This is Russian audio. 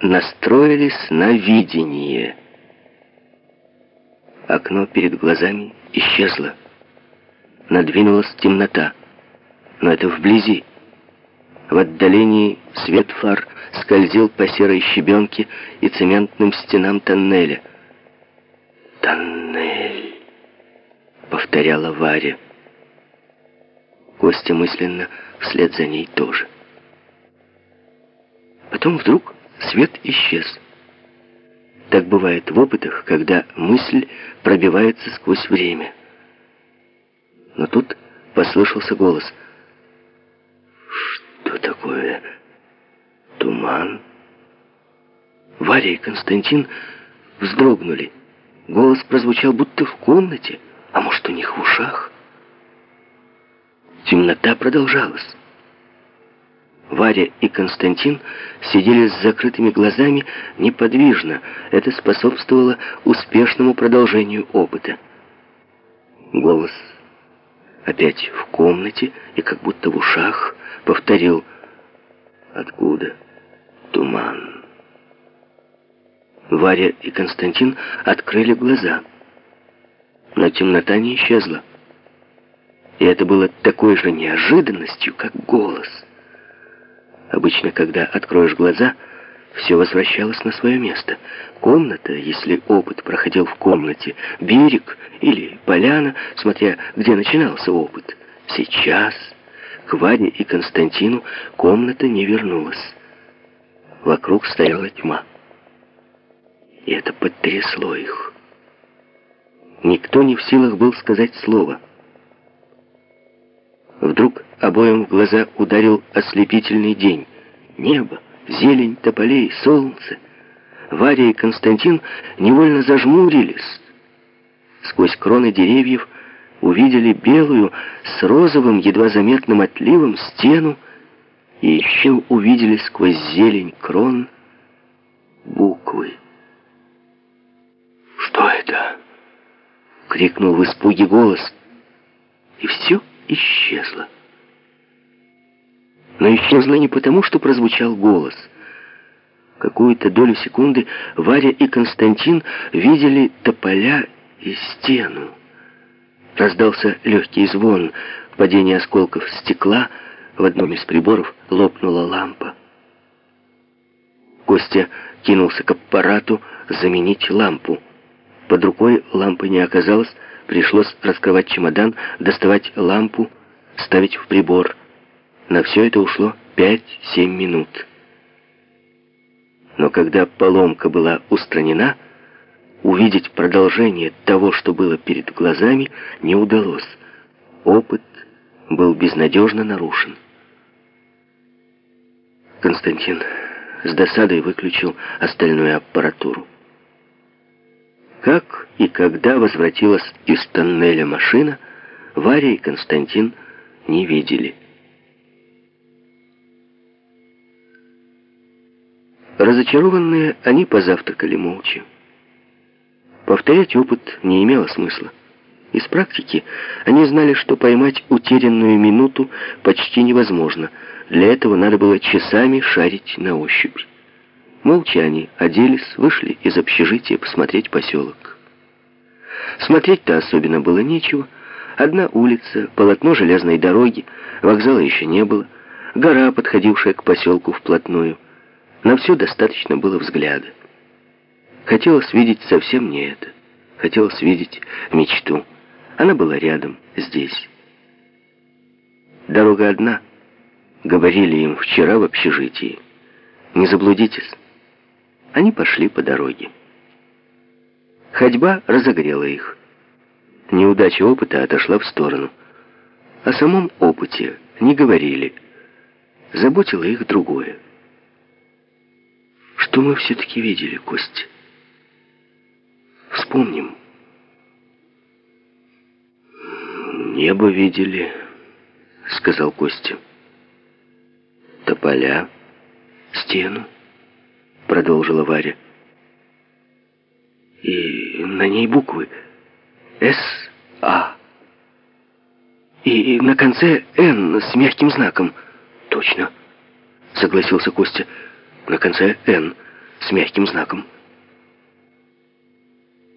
настроились на видение. Окно перед глазами исчезло. Надвинулась темнота. Но это вблизи. В отдалении свет фар скользил по серой щебенке и цементным стенам тоннеля. «Тоннель», — повторяла Варя. Костя мысленно вслед за ней тоже. Потом вдруг свет исчез. Так бывает в опытах, когда мысль пробивается сквозь время. Но тут послышался голос. «Что такое? Туман?» Варя и Константин вздрогнули. Голос прозвучал будто в комнате, а может, у них в ушах. Темнота продолжалась. Варя и Константин сидели с закрытыми глазами неподвижно. Это способствовало успешному продолжению опыта. Голос опять в комнате и как будто в ушах повторил «Откуда туман?» Варя и Константин открыли глаза, но темнота не исчезла. И это было такой же неожиданностью, как голос — Обычно, когда откроешь глаза, все возвращалось на свое место. Комната, если опыт проходил в комнате, берег или поляна, смотря где начинался опыт. Сейчас к Ваде и Константину комната не вернулась. Вокруг стояла тьма. И это потрясло их. Никто не в силах был сказать слово. Вдруг обоим в глаза ударил ослепительный день. Небо, зелень тополей, солнце. Варя и Константин невольно зажмурились. Сквозь кроны деревьев увидели белую с розовым, едва заметным отливом стену и еще увидели сквозь зелень крон буквы. «Что это?» — крикнул в испуге голос. Исчезла. Но исчезла не потому, что прозвучал голос. Какую-то долю секунды Варя и Константин видели тополя и стену. Раздался легкий звон, падение осколков стекла, в одном из приборов лопнула лампа. Костя кинулся к аппарату заменить лампу. Под рукой лампы не оказалось, Пришлось раскрывать чемодан, доставать лампу, ставить в прибор. На все это ушло 5-7 минут. Но когда поломка была устранена, увидеть продолжение того, что было перед глазами, не удалось. Опыт был безнадежно нарушен. Константин с досадой выключил остальную аппаратуру. Как и когда возвратилась из тоннеля машина, Варя и Константин не видели. Разочарованные, они позавтракали молча. Повторять опыт не имело смысла. Из практики они знали, что поймать утерянную минуту почти невозможно. Для этого надо было часами шарить на ощупь. Молча они оделись, вышли из общежития посмотреть поселок. Смотреть-то особенно было нечего. Одна улица, полотно железной дороги, вокзала еще не было, гора, подходившая к поселку вплотную. На все достаточно было взгляда. Хотелось видеть совсем не это. Хотелось видеть мечту. Она была рядом, здесь. Дорога одна, говорили им вчера в общежитии. Не заблудитесь. Они пошли по дороге. Ходьба разогрела их. Неудача опыта отошла в сторону. О самом опыте не говорили. Заботило их другое. Что мы все-таки видели, Костя? Вспомним. «Небо видели», — сказал Костя. «Тополя, стену» продолжила Варя. И на ней буквы С-А. И на конце Н с мягким знаком. Точно, согласился Костя. На конце Н с мягким знаком.